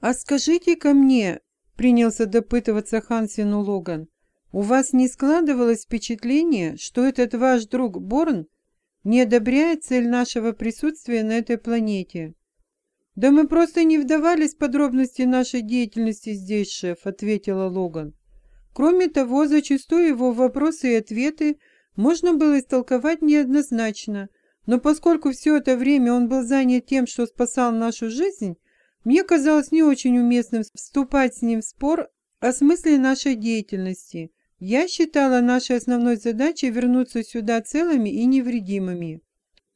«А скажите-ка мне», — принялся допытываться Хансину Логан, «у вас не складывалось впечатление, что этот ваш друг Борн не одобряет цель нашего присутствия на этой планете?» «Да мы просто не вдавались в подробности нашей деятельности здесь, шеф», — ответила Логан. Кроме того, зачастую его вопросы и ответы можно было истолковать неоднозначно, но поскольку все это время он был занят тем, что спасал нашу жизнь, мне казалось не очень уместным вступать с ним в спор о смысле нашей деятельности. Я считала нашей основной задачей вернуться сюда целыми и невредимыми.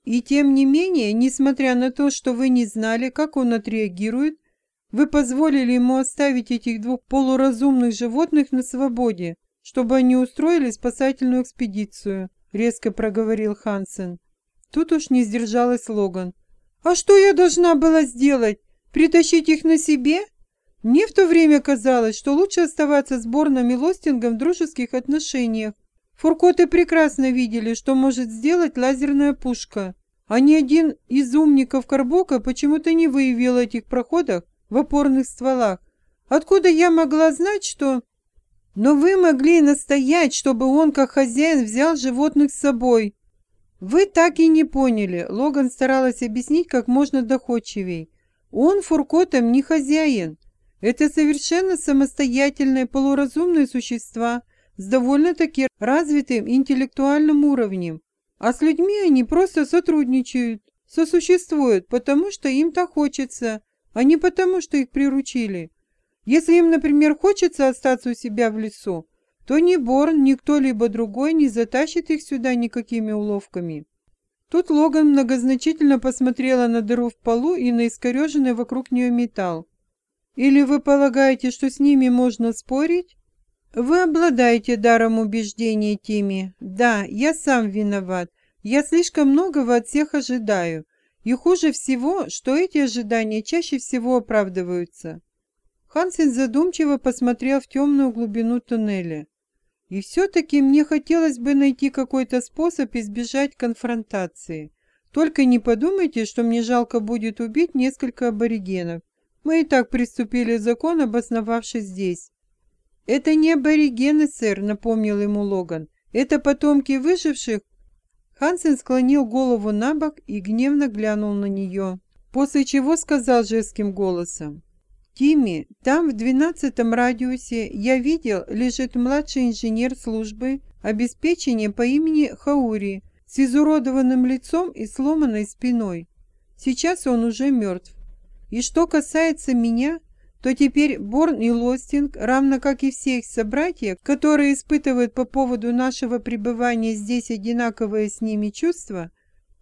И тем не менее, несмотря на то, что вы не знали, как он отреагирует, вы позволили ему оставить этих двух полуразумных животных на свободе, чтобы они устроили спасательную экспедицию», — резко проговорил Хансен. Тут уж не сдержалась Логан. «А что я должна была сделать? Притащить их на себе?» Мне в то время казалось, что лучше оставаться с Борном и Лостингом в дружеских отношениях. Фуркоты прекрасно видели, что может сделать лазерная пушка. А ни один из умников Карбока почему-то не выявил этих проходах в опорных стволах. Откуда я могла знать, что... Но вы могли настоять, чтобы он, как хозяин, взял животных с собой. Вы так и не поняли. Логан старалась объяснить как можно доходчивей. Он фуркотом не хозяин. Это совершенно самостоятельные полуразумные существа с довольно-таки развитым интеллектуальным уровнем. А с людьми они просто сотрудничают, сосуществуют, потому что им так хочется, а не потому, что их приручили. Если им, например, хочется остаться у себя в лесу, то ни Борн, ни кто-либо другой не затащит их сюда никакими уловками. Тут Логан многозначительно посмотрела на дыру в полу и на искореженный вокруг нее металл. «Или вы полагаете, что с ними можно спорить?» «Вы обладаете даром убеждения, Тими. Да, я сам виноват. Я слишком многого от всех ожидаю. И хуже всего, что эти ожидания чаще всего оправдываются. Хансен задумчиво посмотрел в темную глубину туннеля. И все-таки мне хотелось бы найти какой-то способ избежать конфронтации. Только не подумайте, что мне жалко будет убить несколько аборигенов. Мы и так приступили закон, обосновавшись здесь. «Это не аборигены, сэр», — напомнил ему Логан. «Это потомки выживших Хансен склонил голову на бок и гневно глянул на нее, после чего сказал жестким голосом. «Тимми, там в двенадцатом радиусе я видел, лежит младший инженер службы обеспечения по имени Хаури с изуродованным лицом и сломанной спиной. Сейчас он уже мертв. И что касается меня, то теперь Борн и Лостинг, равно как и все их собратья, которые испытывают по поводу нашего пребывания здесь одинаковые с ними чувства,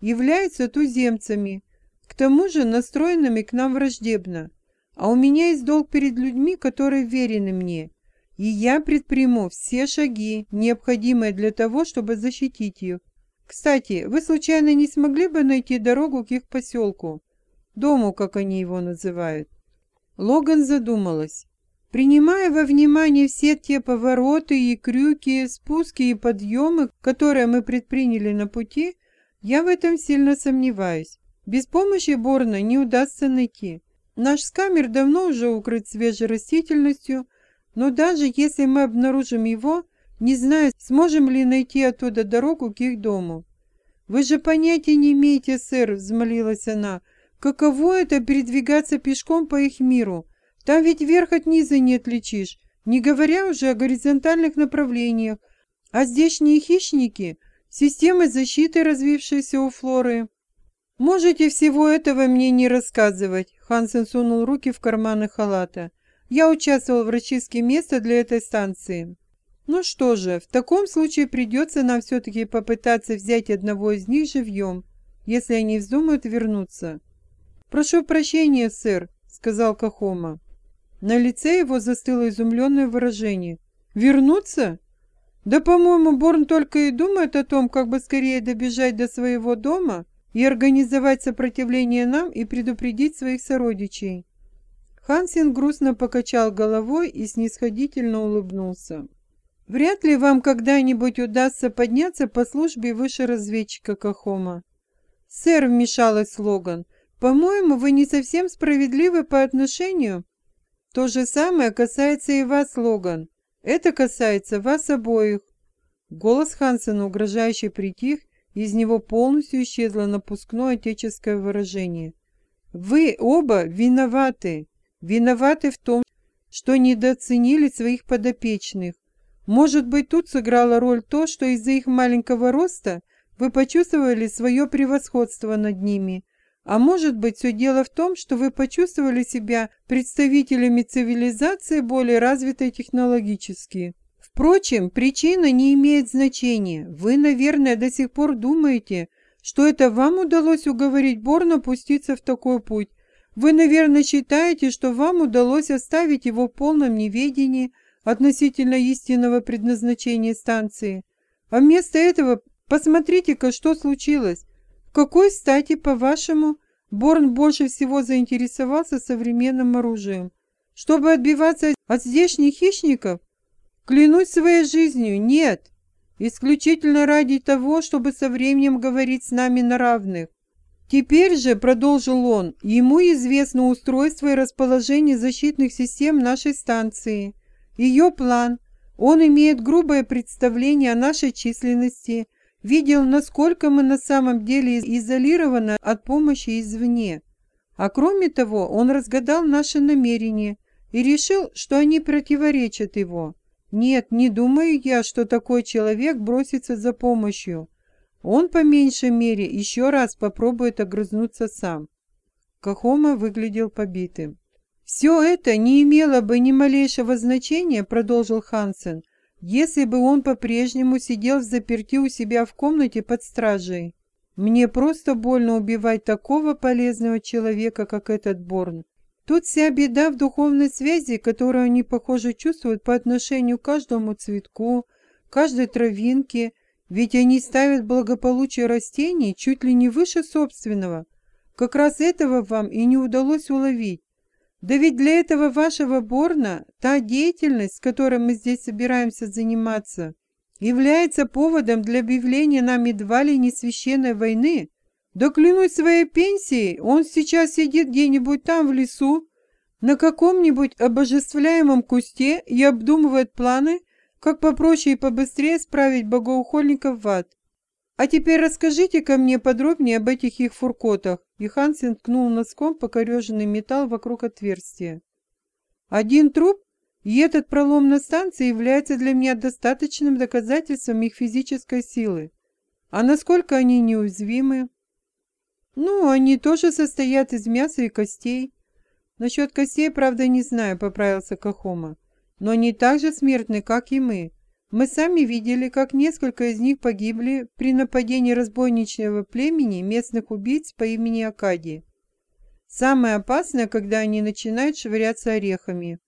являются туземцами, к тому же настроенными к нам враждебно. А у меня есть долг перед людьми, которые верены мне, и я предприму все шаги, необходимые для того, чтобы защитить их. Кстати, вы случайно не смогли бы найти дорогу к их поселку? Дому, как они его называют. Логан задумалась. Принимая во внимание все те повороты и крюки, спуски и подъемы, которые мы предприняли на пути, я в этом сильно сомневаюсь. Без помощи Борна не удастся найти. Наш скамер давно уже укрыт свежей растительностью, но даже если мы обнаружим его, не знаю, сможем ли найти оттуда дорогу к их дому. «Вы же понятия не имеете, сэр», — взмолилась она, — Каково это передвигаться пешком по их миру? Там ведь верх от низа не отличишь, не говоря уже о горизонтальных направлениях. А здешние хищники — системы защиты, развившиеся у флоры. Можете всего этого мне не рассказывать. Хансен сунул руки в карманы халата. Я участвовал в врачевском месте для этой станции. Ну что же, в таком случае придется нам все-таки попытаться взять одного из них живьем, если они вздумают вернуться. «Прошу прощения, сэр», — сказал Кахома. На лице его застыло изумленное выражение. «Вернуться? Да, по-моему, Борн только и думает о том, как бы скорее добежать до своего дома и организовать сопротивление нам и предупредить своих сородичей». Хансен грустно покачал головой и снисходительно улыбнулся. «Вряд ли вам когда-нибудь удастся подняться по службе выше разведчика Кахома». «Сэр», — вмешалась Логан, — «По-моему, вы не совсем справедливы по отношению...» То же самое касается и вас, Логан. Это касается вас обоих. Голос Хансена угрожающе притих, из него полностью исчезло напускное отеческое выражение. Вы оба виноваты. Виноваты в том, что недооценили своих подопечных. Может быть, тут сыграла роль то, что из-за их маленького роста вы почувствовали свое превосходство над ними. А может быть, все дело в том, что вы почувствовали себя представителями цивилизации более развитой технологически. Впрочем, причина не имеет значения. Вы, наверное, до сих пор думаете, что это вам удалось уговорить Борна пуститься в такой путь. Вы, наверное, считаете, что вам удалось оставить его в полном неведении относительно истинного предназначения станции. А вместо этого посмотрите-ка, что случилось. В какой стати, по-вашему, Борн больше всего заинтересовался современным оружием? Чтобы отбиваться от здешних хищников? Клянусь своей жизнью, нет. Исключительно ради того, чтобы со временем говорить с нами на равных. Теперь же, продолжил он, ему известно устройство и расположение защитных систем нашей станции, ее план. Он имеет грубое представление о нашей численности, видел, насколько мы на самом деле изолированы от помощи извне. А кроме того, он разгадал наши намерения и решил, что они противоречат его. Нет, не думаю я, что такой человек бросится за помощью. Он, по меньшей мере, еще раз попробует огрызнуться сам. Кахома выглядел побитым. «Все это не имело бы ни малейшего значения», — продолжил Хансен, «если бы он по-прежнему сидел в заперти у себя в комнате под стражей. Мне просто больно убивать такого полезного человека, как этот Борн. Тут вся беда в духовной связи, которую они, похоже, чувствуют по отношению к каждому цветку, каждой травинке, ведь они ставят благополучие растений чуть ли не выше собственного. Как раз этого вам и не удалось уловить. Да ведь для этого вашего Борна та деятельность, которой мы здесь собираемся заниматься, является поводом для объявления нам едва ли не священной войны. Да клянусь своей пенсией, он сейчас сидит где-нибудь там в лесу, на каком-нибудь обожествляемом кусте и обдумывает планы, как попроще и побыстрее справить богоухольников в ад. А теперь расскажите-ка мне подробнее об этих их фуркотах. И Хансен ткнул носком покореженный металл вокруг отверстия. Один труп, и этот пролом на станции является для меня достаточным доказательством их физической силы. А насколько они неуязвимы? Ну, они тоже состоят из мяса и костей. Насчет костей, правда, не знаю, поправился Кахома но они так же смертны, как и мы. Мы сами видели, как несколько из них погибли при нападении разбойничного племени местных убийц по имени Акади. Самое опасное, когда они начинают швыряться орехами.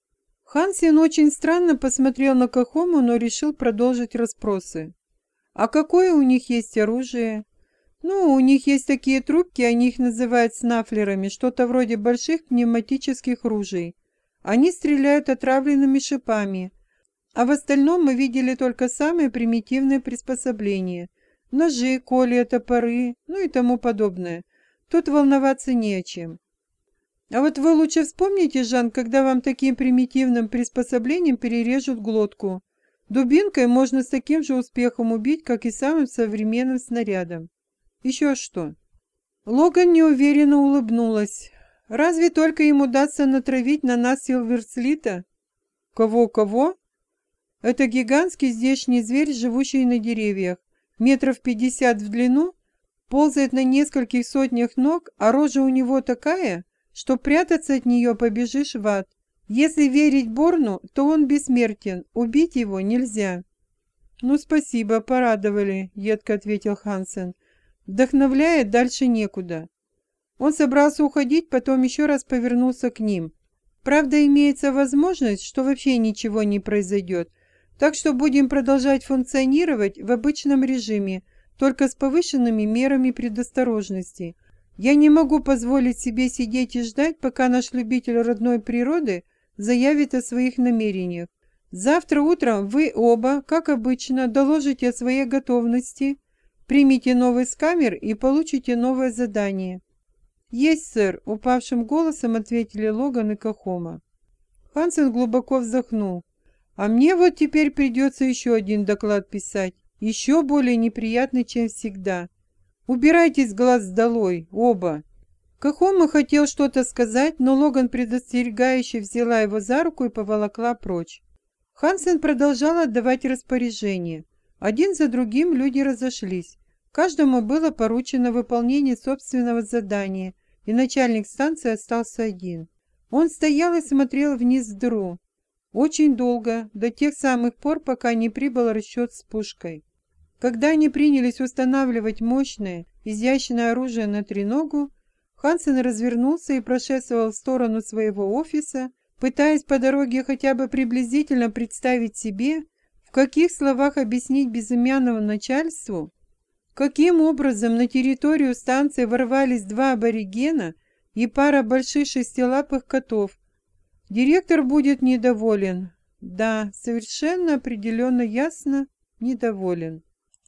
Хансен очень странно посмотрел на Кахому, но решил продолжить расспросы. А какое у них есть оружие? Ну, у них есть такие трубки, они их называют снафлерами, что-то вроде больших пневматических ружей. Они стреляют отравленными шипами, а в остальном мы видели только самые примитивные приспособления. Ножи, колья, топоры, ну и тому подобное. Тут волноваться не о чем. А вот вы лучше вспомните, Жан, когда вам таким примитивным приспособлением перережут глотку. Дубинкой можно с таким же успехом убить, как и самым современным снарядом. Еще что? Логан неуверенно улыбнулась. Разве только им удастся натравить на нас Силверслита? Кого-кого? Это гигантский здешний зверь, живущий на деревьях. Метров пятьдесят в длину, ползает на нескольких сотнях ног, а рожа у него такая, что прятаться от нее побежишь в ад. Если верить Борну, то он бессмертен, убить его нельзя. «Ну, спасибо, порадовали», — едко ответил Хансен. «Вдохновляет дальше некуда». Он собрался уходить, потом еще раз повернулся к ним. Правда, имеется возможность, что вообще ничего не произойдет, так что будем продолжать функционировать в обычном режиме, только с повышенными мерами предосторожности. Я не могу позволить себе сидеть и ждать, пока наш любитель родной природы заявит о своих намерениях. Завтра утром вы оба, как обычно, доложите о своей готовности, примите новый скамер и получите новое задание. «Есть, сэр!» — упавшим голосом ответили Логан и Кахома. Хансен глубоко вздохнул. А мне вот теперь придется еще один доклад писать, еще более неприятный, чем всегда. Убирайтесь глаз долой, оба. Кахома хотел что-то сказать, но Логан предостерегающе взяла его за руку и поволокла прочь. Хансен продолжал отдавать распоряжения. Один за другим люди разошлись. Каждому было поручено выполнение собственного задания, и начальник станции остался один. Он стоял и смотрел вниз в дыру. Очень долго, до тех самых пор, пока не прибыл расчет с пушкой. Когда они принялись устанавливать мощное, изящное оружие на треногу, Хансен развернулся и прошествовал в сторону своего офиса, пытаясь по дороге хотя бы приблизительно представить себе, в каких словах объяснить безымянному начальству, каким образом на территорию станции ворвались два аборигена и пара больших шестилапых котов, Директор будет недоволен. Да, совершенно определенно ясно недоволен.